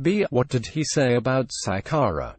B. What did he say about Saikara?